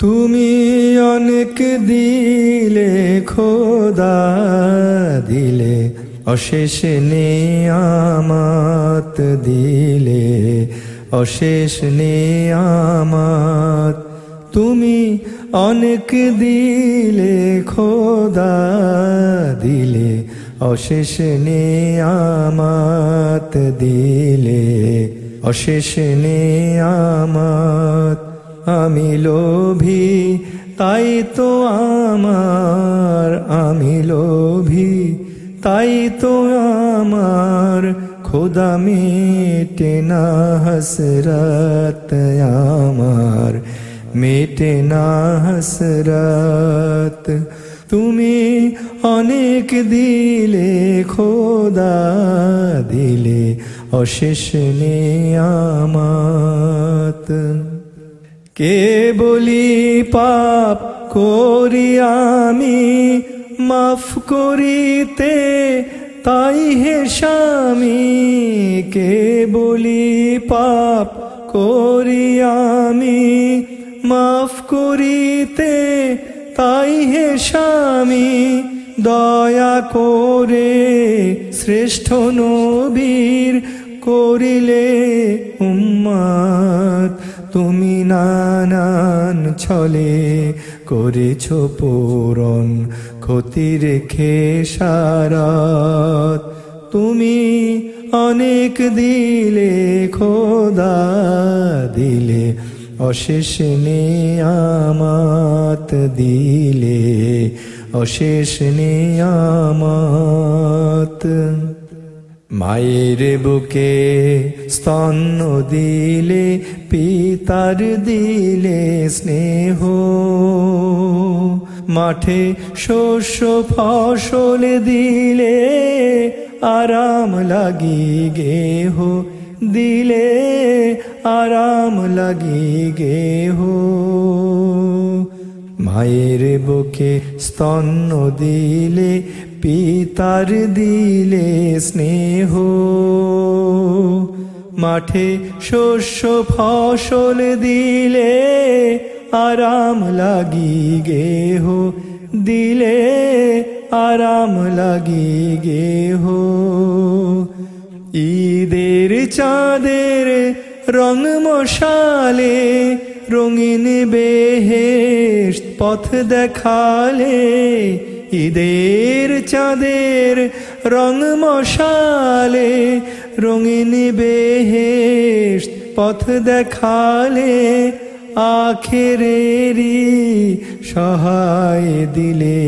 তুমি অনেক দিলে খোদা দিলে, অশেষ নেয়ামত দিলে, অশেষ নেয়ামত। তুমি অনেক দিলে খোদা দিলে, অশেষ নেয়ামত দিলে, অশেষ নেয়ামত আমি লোভী, তাই তো আমার আমি লোভী, তাই তো আমার খোদা মেটে না হসরত আমার, মেটে না হসরত। তুমি অনেক দিলে খোদা দিলে, অশেষ নিয়ামত কে বলি পাপ করি আমি? মাফ করিতে তাই হে স্বামী। কে বলি পাপ করি আমি? মাফ করিতে তাই হে স্বামী। দয়া করে শ্রেষ্ঠ নবীর করিলে উম্মাত? তুমি নানান ছলে করেছ পূরণ ক্ষতি রেখে সারত তুমি অনেক দিলে, খোদা দিলে, অশেষ নিয়ামত দিলে, অশেষ নিয়ামত। মায়ের বুকে স্তন্য দিলে, পিতার দিলে স্নেহ। মাঠে শস্য ফসল দিলে আরাম লাগি গেহ। দিলে আরাম লাগি গেহ। মায়ের বুকে স্তন্য দিলে, পিতার দিলে স্নেহ। মাঠে শস্য ফসল দিলে আরাম লাগি গেহ। দিলে আরাম লাগি গেহ। ঈদের চাঁদের রং মশালে রঙিন বেহেশ পথ দেখালে ঈদের চাঁদের রং মশালে রঙিন বেহেশ পথ দেখালে আখেরেরি সহায় দিলে।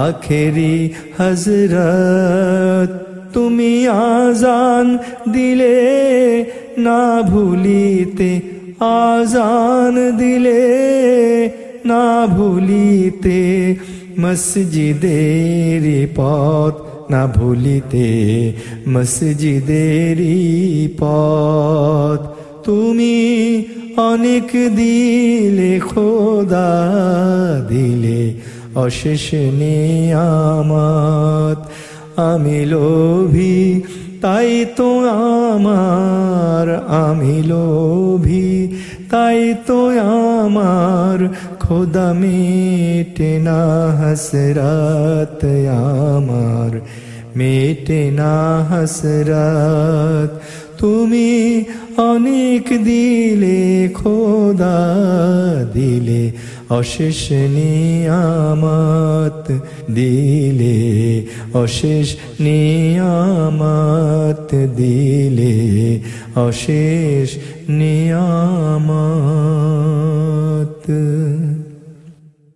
আখেরি হজরত তুমি আজান দিলে না ভুলিতে আজান দিলে না ভুলিতে, মসজিদেরি পথ না ভুলিতে, মসজিদেরি পথ। তুমি অনেক দিলে, খোদা দিলে, অশেষ নিয়ামত। আমি লোভী, তাই তো আমার আমি লোভী, তাই তো আমার খোদা মেটে না হসরাত আমার, মেটে না হসরত তুমি অনেক দিলে খোদা দিলে অশেষ নিয়ামত দিলে অশেষ নিয়ামত দিলে অশেষ নিয়ামত।